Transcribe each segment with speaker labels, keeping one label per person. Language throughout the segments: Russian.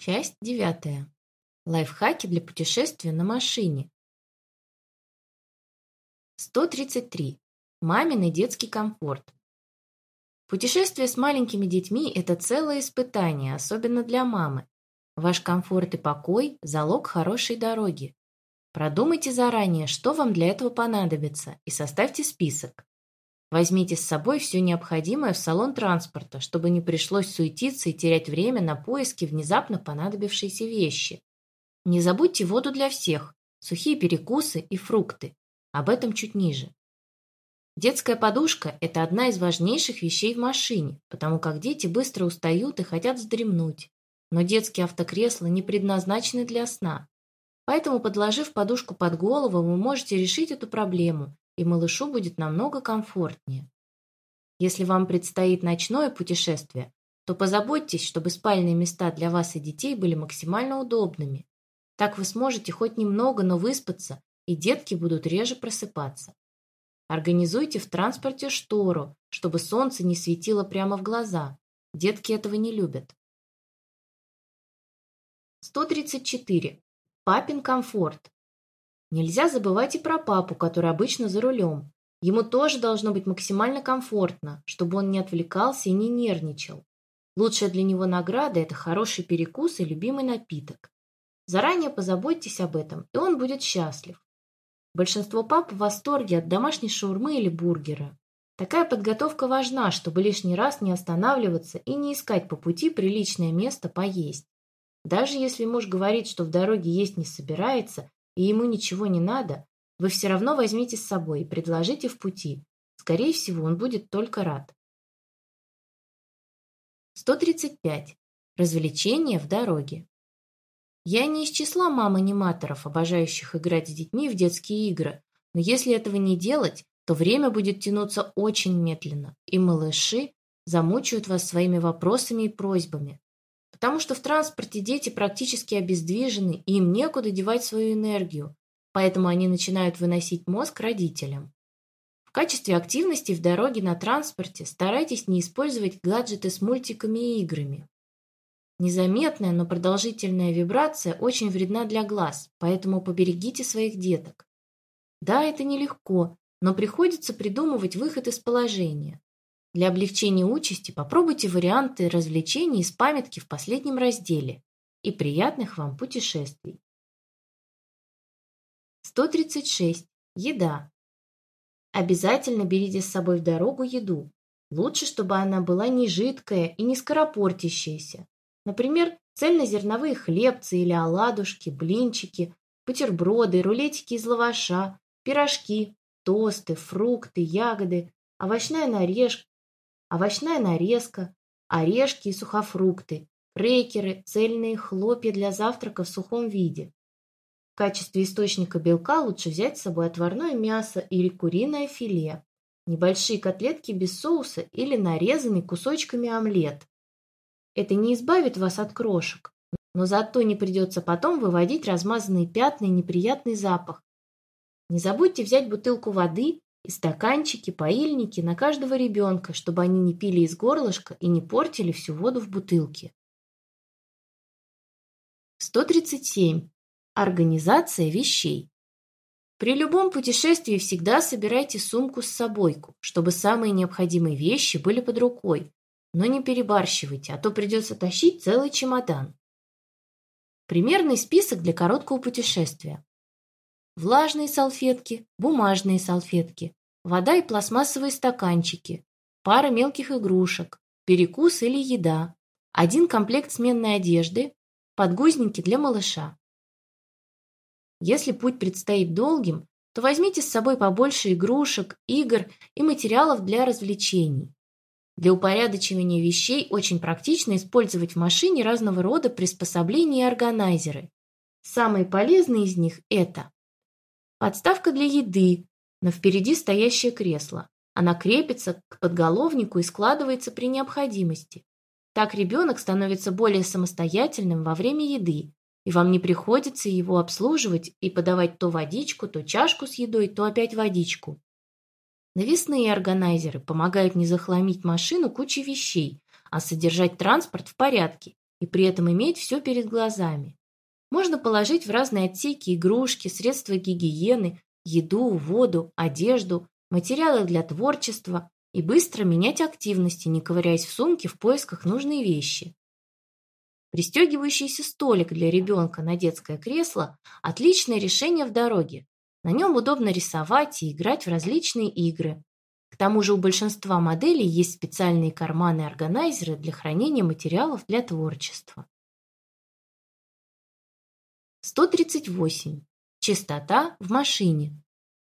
Speaker 1: Часть девятая. Лайфхаки для путешествия на машине. 133. Маминый детский комфорт. Путешествие с маленькими детьми – это целое испытание, особенно для мамы. Ваш комфорт и покой – залог хорошей дороги. Продумайте заранее, что вам для этого понадобится, и составьте список. Возьмите с собой все необходимое в салон транспорта, чтобы не пришлось суетиться и терять время на поиски внезапно понадобившейся вещи. Не забудьте воду для всех, сухие перекусы и фрукты. Об этом чуть ниже. Детская подушка – это одна из важнейших вещей в машине, потому как дети быстро устают и хотят вздремнуть. Но детские автокресла не предназначены для сна. Поэтому, подложив подушку под голову, вы можете решить эту проблему и малышу будет намного комфортнее. Если вам предстоит ночное путешествие, то позаботьтесь, чтобы спальные места для вас и детей были максимально удобными. Так вы сможете хоть немного, но выспаться, и детки будут реже просыпаться. Организуйте в транспорте штору, чтобы солнце не светило прямо в глаза. Детки этого не любят. 134. Папин комфорт. Нельзя забывать и про папу, который обычно за рулем. Ему тоже должно быть максимально комфортно, чтобы он не отвлекался и не нервничал. Лучшая для него награда – это хороший перекус и любимый напиток. Заранее позаботьтесь об этом, и он будет счастлив. Большинство пап в восторге от домашней шаурмы или бургера. Такая подготовка важна, чтобы лишний раз не останавливаться и не искать по пути приличное место поесть. Даже если муж говорит, что в дороге есть не собирается, и ему ничего не надо, вы все равно возьмите с собой и предложите в пути. Скорее всего, он будет только рад. 135. Развлечения в дороге. Я не из числа мам-аниматоров, обожающих играть с детьми в детские игры, но если этого не делать, то время будет тянуться очень медленно, и малыши замучают вас своими вопросами и просьбами потому что в транспорте дети практически обездвижены, и им некуда девать свою энергию, поэтому они начинают выносить мозг родителям. В качестве активности в дороге на транспорте старайтесь не использовать гаджеты с мультиками и играми. Незаметная, но продолжительная вибрация очень вредна для глаз, поэтому поберегите своих деток. Да, это нелегко, но приходится придумывать выход из положения. Для облегчения участи попробуйте варианты развлечений из памятки в последнем разделе. И приятных вам путешествий. 136. Еда. Обязательно берите с собой в дорогу еду. Лучше, чтобы она была не жидкая и не скоропортящаяся. Например, цельнозерновые хлебцы или оладушки, блинчики, бутерброды, рулетики из лаваша, пирожки, тосты, фрукты, ягоды, овощная нарежка, овощная нарезка, орешки и сухофрукты, крекеры, цельные хлопья для завтрака в сухом виде. В качестве источника белка лучше взять с собой отварное мясо или куриное филе, небольшие котлетки без соуса или нарезанный кусочками омлет. Это не избавит вас от крошек, но зато не придется потом выводить размазанные пятна и неприятный запах. Не забудьте взять бутылку воды и стаканчики, поильники на каждого ребенка, чтобы они не пили из горлышка и не портили всю воду в бутылке. 137. Организация вещей. При любом путешествии всегда собирайте сумку с собойку, чтобы самые необходимые вещи были под рукой, но не перебарщивайте, а то придется тащить целый чемодан. Примерный список для короткого путешествия влажные салфетки, бумажные салфетки, вода и пластмассовые стаканчики, пара мелких игрушек, перекус или еда, один комплект сменной одежды, подгузники для малыша. Если путь предстоит долгим, то возьмите с собой побольше игрушек, игр и материалов для развлечений. Для упорядочивания вещей очень практично использовать в машине разного рода приспособления и органайзеры. Самые полезные из них – это Подставка для еды, но впереди стоящее кресло. Она крепится к подголовнику и складывается при необходимости. Так ребенок становится более самостоятельным во время еды, и вам не приходится его обслуживать и подавать то водичку, то чашку с едой, то опять водичку. Навесные органайзеры помогают не захламить машину кучей вещей, а содержать транспорт в порядке и при этом иметь все перед глазами. Можно положить в разные отсеки игрушки, средства гигиены, еду, воду, одежду, материалы для творчества и быстро менять активности, не ковыряясь в сумке в поисках нужной вещи. Пристегивающийся столик для ребенка на детское кресло – отличное решение в дороге. На нем удобно рисовать и играть в различные игры. К тому же у большинства моделей есть специальные карманы-органайзеры для хранения материалов для творчества. 138. Чистота в машине.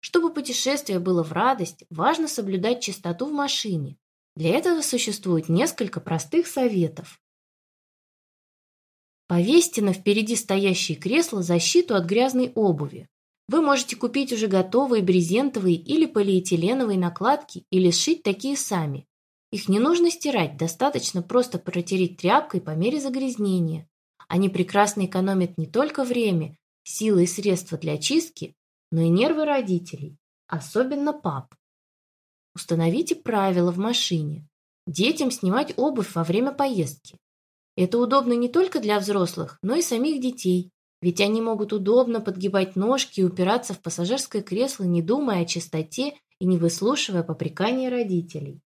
Speaker 1: Чтобы путешествие было в радость, важно соблюдать чистоту в машине. Для этого существует несколько простых советов. Повесьте на впереди стоящее кресло защиту от грязной обуви. Вы можете купить уже готовые брезентовые или полиэтиленовые накладки или сшить такие сами. Их не нужно стирать, достаточно просто протереть тряпкой по мере загрязнения. Они прекрасно экономят не только время, силы и средства для чистки, но и нервы родителей, особенно пап. Установите правила в машине. Детям снимать обувь во время поездки. Это удобно не только для взрослых, но и самих детей, ведь они могут удобно подгибать ножки и упираться в пассажирское кресло, не думая о чистоте и не выслушивая попрекания родителей.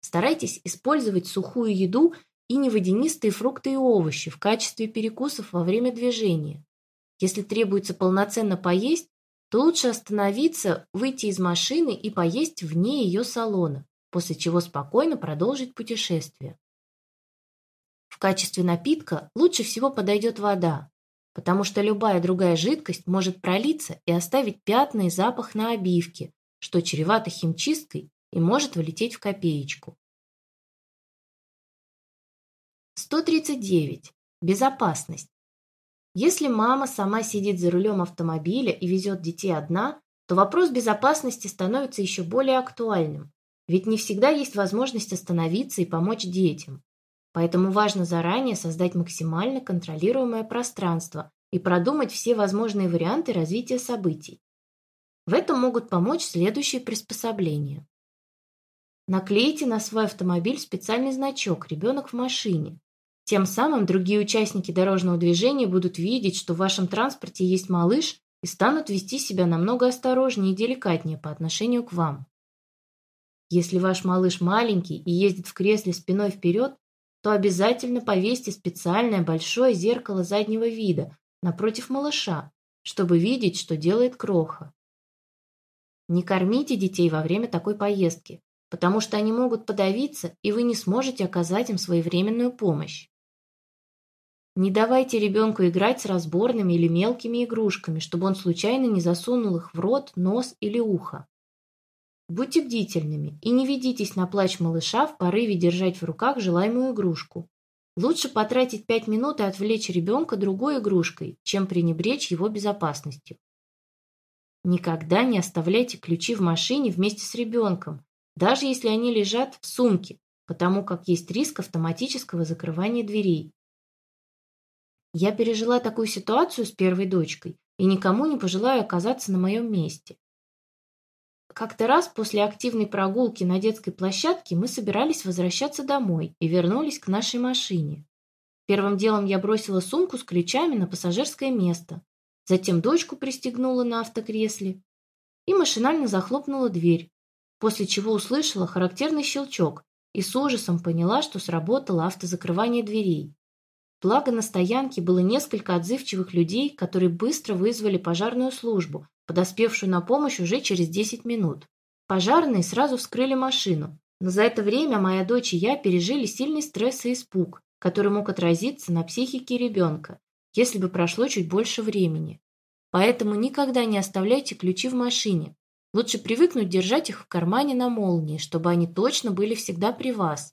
Speaker 1: Старайтесь использовать сухую еду и неводянистые фрукты и овощи в качестве перекусов во время движения. Если требуется полноценно поесть, то лучше остановиться, выйти из машины и поесть вне ее салона, после чего спокойно продолжить путешествие. В качестве напитка лучше всего подойдет вода, потому что любая другая жидкость может пролиться и оставить пятна и запах на обивке, что чревато химчисткой и может влететь в копеечку. 139. Безопасность. Если мама сама сидит за рулем автомобиля и везет детей одна, то вопрос безопасности становится еще более актуальным, ведь не всегда есть возможность остановиться и помочь детям. Поэтому важно заранее создать максимально контролируемое пространство и продумать все возможные варианты развития событий. В этом могут помочь следующие приспособления. Наклейте на свой автомобиль специальный значок «Ребенок в машине». Тем самым другие участники дорожного движения будут видеть, что в вашем транспорте есть малыш и станут вести себя намного осторожнее и деликатнее по отношению к вам. Если ваш малыш маленький и ездит в кресле спиной вперед, то обязательно повесьте специальное большое зеркало заднего вида напротив малыша, чтобы видеть, что делает кроха. Не кормите детей во время такой поездки, потому что они могут подавиться, и вы не сможете оказать им своевременную помощь. Не давайте ребенку играть с разборными или мелкими игрушками, чтобы он случайно не засунул их в рот, нос или ухо. Будьте бдительными и не ведитесь на плач малыша в порыве держать в руках желаемую игрушку. Лучше потратить 5 минут и отвлечь ребенка другой игрушкой, чем пренебречь его безопасностью. Никогда не оставляйте ключи в машине вместе с ребенком, даже если они лежат в сумке, потому как есть риск автоматического закрывания дверей. Я пережила такую ситуацию с первой дочкой и никому не пожелаю оказаться на моем месте. Как-то раз после активной прогулки на детской площадке мы собирались возвращаться домой и вернулись к нашей машине. Первым делом я бросила сумку с ключами на пассажирское место, затем дочку пристегнула на автокресле и машинально захлопнула дверь, после чего услышала характерный щелчок и с ужасом поняла, что сработало автозакрывание дверей. Благо на стоянке было несколько отзывчивых людей, которые быстро вызвали пожарную службу, подоспевшую на помощь уже через 10 минут. Пожарные сразу вскрыли машину, но за это время моя дочь и я пережили сильный стресс и испуг, который мог отразиться на психике ребенка, если бы прошло чуть больше времени. Поэтому никогда не оставляйте ключи в машине. Лучше привыкнуть держать их в кармане на молнии, чтобы они точно были всегда при вас,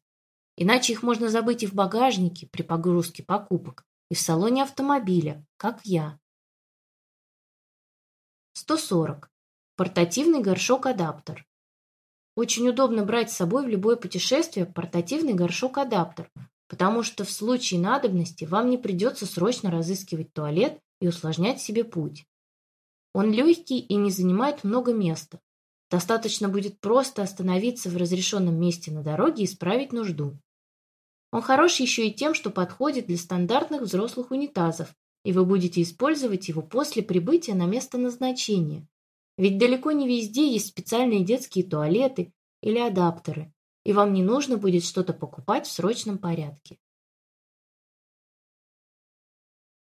Speaker 1: Иначе их можно забыть и в багажнике при погрузке покупок, и в салоне автомобиля, как я. 140. Портативный горшок-адаптер. Очень удобно брать с собой в любое путешествие портативный горшок-адаптер, потому что в случае надобности вам не придется срочно разыскивать туалет и усложнять себе путь. Он легкий и не занимает много места. Достаточно будет просто остановиться в разрешенном месте на дороге и исправить нужду. Он хорош еще и тем, что подходит для стандартных взрослых унитазов, и вы будете использовать его после прибытия на место назначения. Ведь далеко не везде есть специальные детские туалеты или адаптеры, и вам не нужно будет что-то покупать в срочном порядке.